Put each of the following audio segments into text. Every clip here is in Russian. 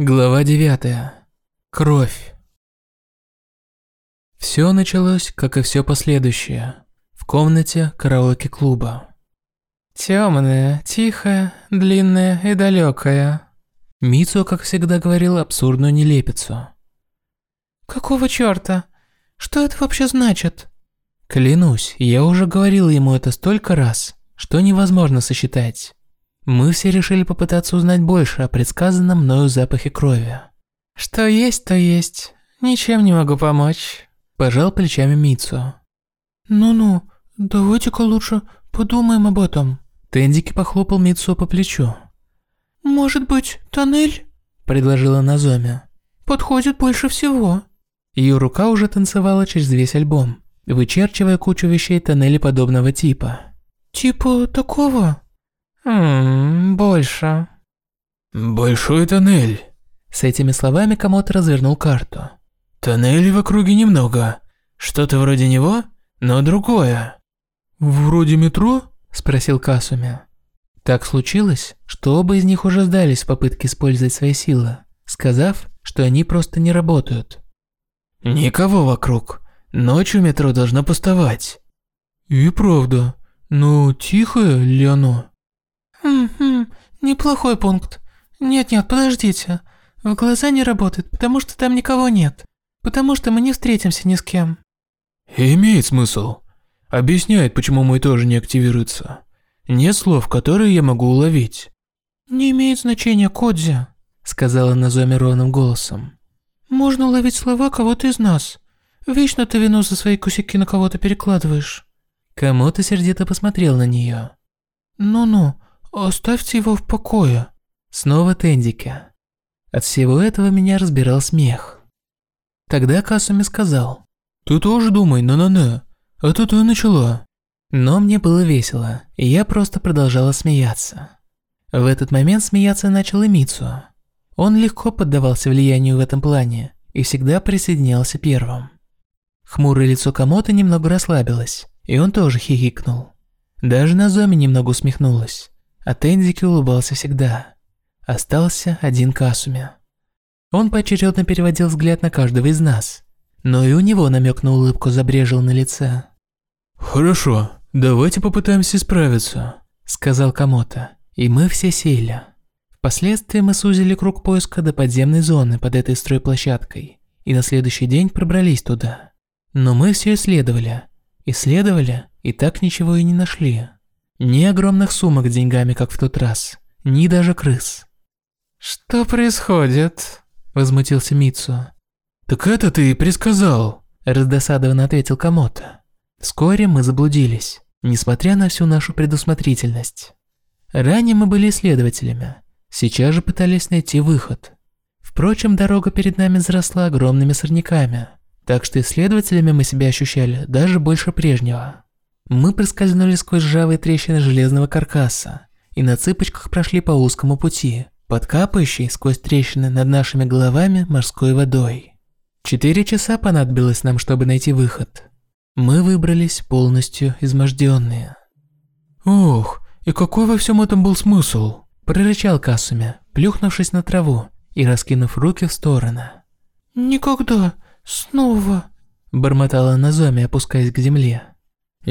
Глава 9. Кровь. Все началось, как и все последующее, в комнате караоке-клуба. Темная, тихая, длинная и далекая. Мицу, как всегда, говорил абсурдную нелепицу. Какого чёрта? Что это вообще значит? Клянусь, я уже говорил ему это столько раз, что невозможно сосчитать. Мы все решили попытаться узнать больше о предсказанном мною запахе крови. Что есть, то есть. Ничем не могу помочь. Пожал плечами Мицу. Ну-ну, давайте-ка лучше подумаем об этом. Тендики похлопал Мицу по плечу. Может быть, тоннель? Предложила Назоми. Подходит больше всего. Ее рука уже танцевала через весь альбом, вычерчивая кучу вещей тоннели подобного типа. Типа такого? Ммм, больше. Большой тоннель. С этими словами Камото развернул карту. Тоннелей в округе немного. Что-то вроде него, но другое. Вроде метро? Спросил Касуми. Так случилось, что оба из них уже сдались в попытке использовать свои силы, сказав, что они просто не работают. Никого вокруг. Ночью метро должно пустовать. И правда. Но тихое ли оно? Неплохой пункт. Нет-нет, подождите. В глаза не работает, потому что там никого нет. Потому что мы не встретимся ни с кем. Имеет смысл. Объясняет, почему мой тоже не активируется. Нет слов, которые я могу уловить. Не имеет значения, Кодзи, сказала Назоми ровным голосом. Можно уловить слова кого-то из нас. Вечно ты вину за свои кусики на кого-то перекладываешь. Кому-то сердито посмотрел на нее. Ну-ну, «Оставьте его в покое». Снова Тендика. От всего этого меня разбирал смех. Тогда Касуми сказал. «Ты тоже думай, на-на-на. Это ты начала». Но мне было весело, и я просто продолжала смеяться. В этот момент смеяться начал и Мицу. Он легко поддавался влиянию в этом плане и всегда присоединялся первым. Хмурое лицо Камото немного расслабилось, и он тоже хихикнул. Даже Назоми немного усмехнулась а Тензики улыбался всегда. Остался один Касуми. Он поочередно переводил взгляд на каждого из нас, но и у него намек на улыбку забрежил на лице. «Хорошо, давайте попытаемся справиться», – сказал Камото, и мы все сели. Впоследствии мы сузили круг поиска до подземной зоны под этой стройплощадкой, и на следующий день пробрались туда. Но мы все исследовали, исследовали, и так ничего и не нашли. Ни огромных сумок деньгами, как в тот раз, ни даже крыс. «Что происходит?» – возмутился Мицу. «Так это ты и предсказал», – раздосадованно ответил Камото. Вскоре мы заблудились, несмотря на всю нашу предусмотрительность. Ранее мы были исследователями, сейчас же пытались найти выход. Впрочем, дорога перед нами заросла огромными сорняками, так что исследователями мы себя ощущали даже больше прежнего. Мы проскользнули сквозь ржавые трещины железного каркаса и на цыпочках прошли по узкому пути, подкапающей сквозь трещины над нашими головами морской водой. Четыре часа понадобилось нам, чтобы найти выход. Мы выбрались полностью изможденные. «Ох, и какой во всем этом был смысл?» – прорычал Касуми, плюхнувшись на траву и раскинув руки в стороны. «Никогда, снова», – бормотала Назоми, опускаясь к земле.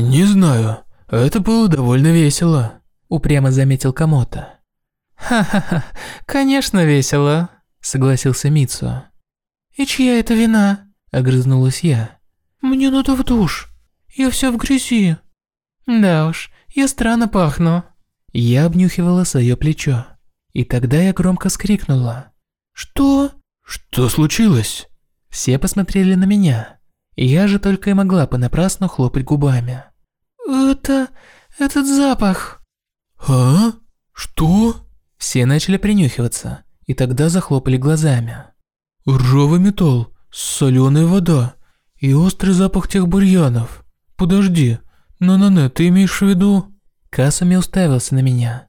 «Не знаю, это было довольно весело», – упрямо заметил Камото. «Ха-ха-ха, конечно весело», – согласился Мицу. «И чья это вина?» – огрызнулась я. «Мне надо в душ. Я вся в грязи». «Да уж, я странно пахну». Я обнюхивала свое плечо. И тогда я громко скрикнула. «Что?» «Что случилось?» Все посмотрели на меня. Я же только и могла понапрасну хлопать губами. «Это... этот запах...» «А? Что?» Все начали принюхиваться, и тогда захлопали глазами. «Ржавый металл, соленая вода и острый запах тех бурьянов. Подожди, на-на-на, ты имеешь в виду...» Касами уставился на меня.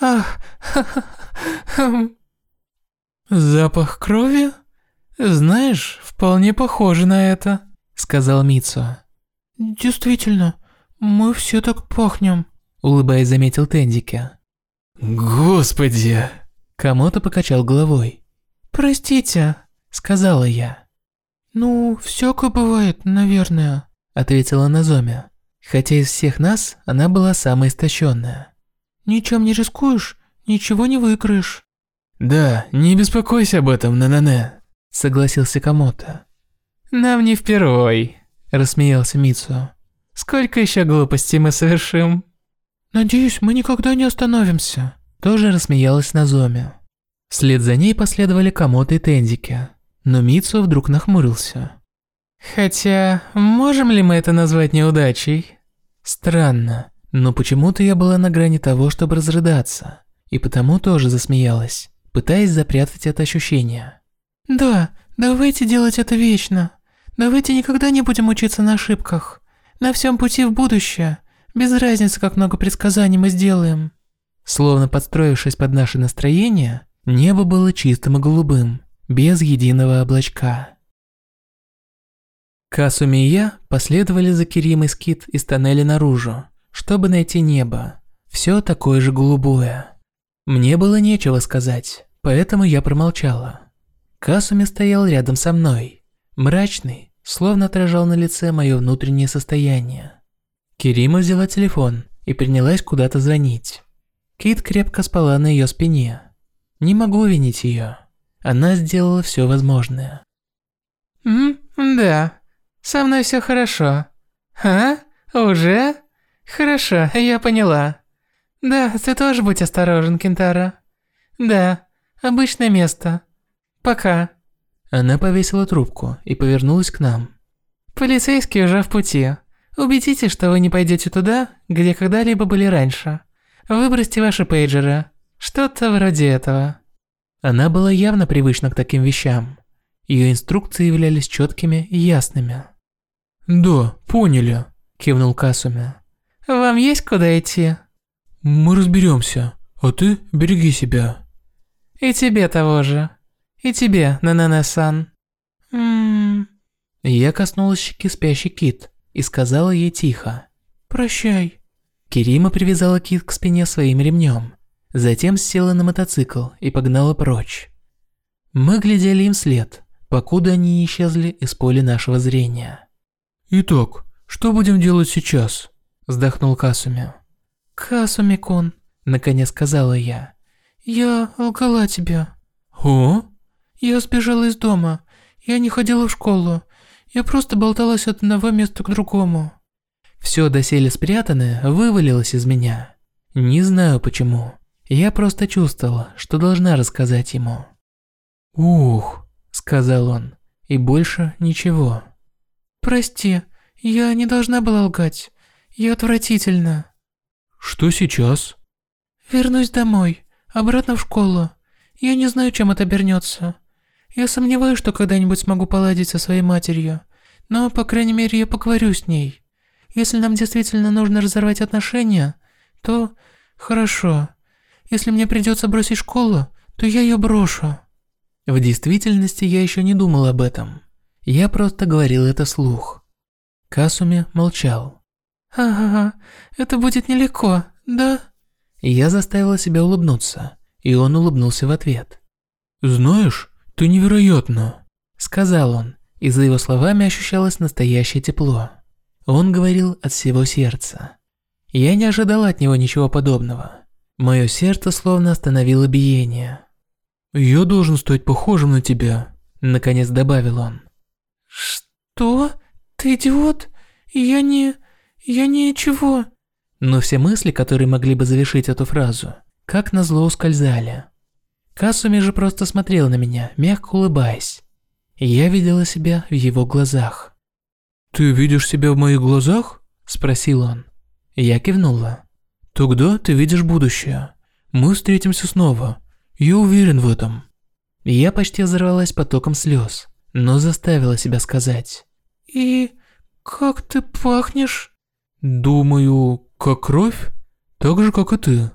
«Ах, ха-ха-ха... Запах крови?» «Знаешь, вполне похоже на это», — сказал Мицу. «Действительно, мы все так пахнем», — улыбаясь заметил Тендике. «Господи!» Камото покачал головой, «Простите», – сказала я. «Ну, всякое бывает, наверное», – ответила Назоми. Хотя из всех нас она была самая истощенная. «Ничем не рискуешь, ничего не выиграешь». «Да, не беспокойся об этом, Нанане», – согласился Камото. «Нам не впервой», – рассмеялся Мицу. «Сколько еще глупостей мы совершим?» «Надеюсь, мы никогда не остановимся», – тоже рассмеялась Назоми. Вслед за ней последовали Камото и Тензики, но Мицу вдруг нахмурился. Хотя, можем ли мы это назвать неудачей? Странно, но почему-то я была на грани того, чтобы разрыдаться, и потому тоже засмеялась, пытаясь запрятать это ощущение. Да, давайте делать это вечно. Давайте никогда не будем учиться на ошибках. На всем пути в будущее, без разницы, как много предсказаний мы сделаем. Словно подстроившись под наше настроение, небо было чистым и голубым, без единого облачка. Касуми и я последовали за Кирим и Скит из тоннеля наружу, чтобы найти небо. Все такое же голубое. Мне было нечего сказать, поэтому я промолчала. Касуми стоял рядом со мной, мрачный, словно отражал на лице мое внутреннее состояние. Кирима взяла телефон и принялась куда-то звонить. Кит крепко спала на ее спине. Не могу винить ее. Она сделала все возможное. «М, да, со мной все хорошо. А? Уже? Хорошо, я поняла. Да, ты тоже будь осторожен, Кентара. Да, обычное место. Пока. Она повесила трубку и повернулась к нам. Полицейские уже в пути. Убедитесь, что вы не пойдете туда, где когда-либо были раньше. Выбросьте ваши пейджеры. Что-то вроде этого. Она была явно привычна к таким вещам. Ее инструкции являлись четкими и ясными. «Да, поняли», – кивнул Касуми. «Вам есть куда идти?» «Мы разберемся, а ты береги себя». «И тебе того же. И тебе, Нанане-сан». «Ммм...» Я коснулась щеки спящий кит и сказала ей тихо. «Прощай». Кирима привязала кит к спине своим ремнем, затем села на мотоцикл и погнала прочь. Мы глядели им вслед, покуда они не исчезли из поля нашего зрения. «Итак, что будем делать сейчас?» – вздохнул Касуми. «Касуми-кун», – наконец сказала я. «Я лгала тебе». «О?» «Я сбежала из дома. Я не ходила в школу. Я просто болталась от одного места к другому». Все доселе спрятанное вывалилось из меня. Не знаю почему. Я просто чувствовала, что должна рассказать ему. «Ух», – сказал он, и больше ничего. «Прости, я не должна была лгать. Я отвратительна». «Что сейчас?» «Вернусь домой, обратно в школу. Я не знаю, чем это обернется. Я сомневаюсь, что когда-нибудь смогу поладить со своей матерью, но, по крайней мере, я поговорю с ней. Если нам действительно нужно разорвать отношения, то хорошо. Если мне придется бросить школу, то я ее брошу». В действительности я еще не думал об этом. Я просто говорил это слух. Касуми молчал. «Ага, это будет нелегко, да?» Я заставила себя улыбнуться, и он улыбнулся в ответ. «Знаешь, ты невероятно», – сказал он, и за его словами ощущалось настоящее тепло. Он говорил от всего сердца. Я не ожидала от него ничего подобного. Мое сердце словно остановило биение. «Я должен стать похожим на тебя», – наконец добавил он. «Что? Ты идиот? Я не... я ничего...» Но все мысли, которые могли бы завершить эту фразу, как назло ускользали. Касуми же просто смотрел на меня, мягко улыбаясь. Я видела себя в его глазах. «Ты видишь себя в моих глазах?» – спросил он. Я кивнула. «Тогда ты видишь будущее. Мы встретимся снова. Я уверен в этом». Я почти взорвалась потоком слез, но заставила себя сказать. «И как ты пахнешь?» «Думаю, как кровь? Так же, как и ты».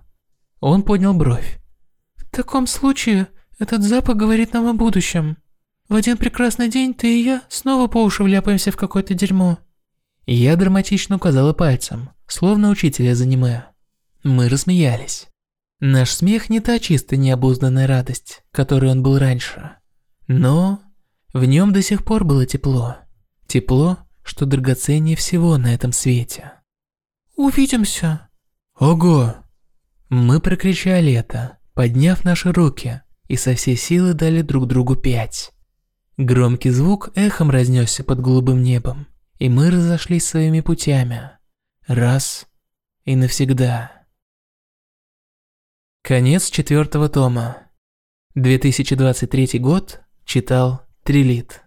Он поднял бровь. «В таком случае, этот запах говорит нам о будущем. В один прекрасный день ты и я снова по уши вляпаемся в какое-то дерьмо». Я драматично указала пальцем, словно учитель из аниме. Мы рассмеялись. Наш смех не та чистая необузданная радость, которой он был раньше. Но в нем до сих пор было тепло. Тепло, что драгоценнее всего на этом свете. «Увидимся!» «Ого!» Мы прокричали это, подняв наши руки, и со всей силы дали друг другу пять. Громкий звук эхом разнесся под голубым небом, и мы разошлись своими путями. Раз и навсегда. Конец четвертого тома. 2023 год читал Трилит.